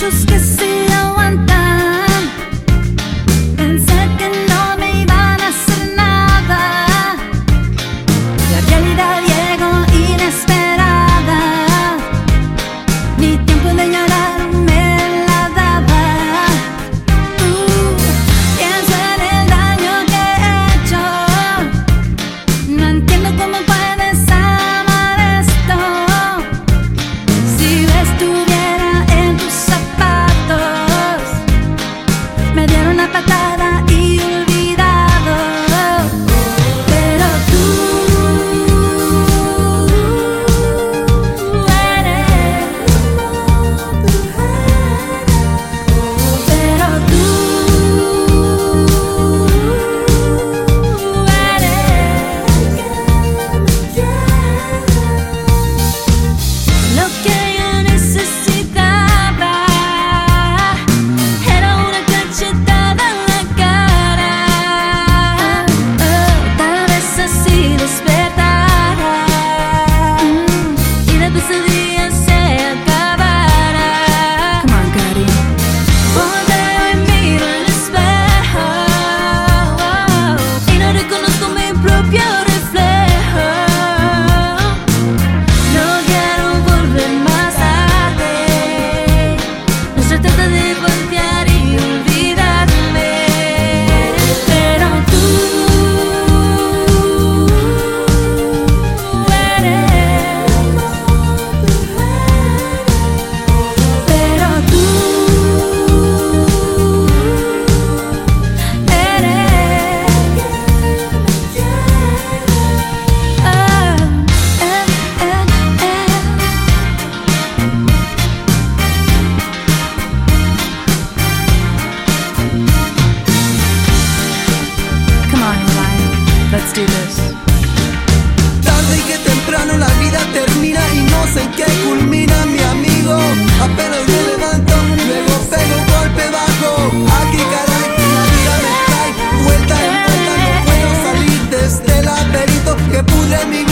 Deixa que se. en que culmina mi amigo. Apenas me levanto, luego pego un golpe bajo. Aquí caray, la vida me cae, vuelta en vuelta, no puedo salir de este laberinto que pudre mi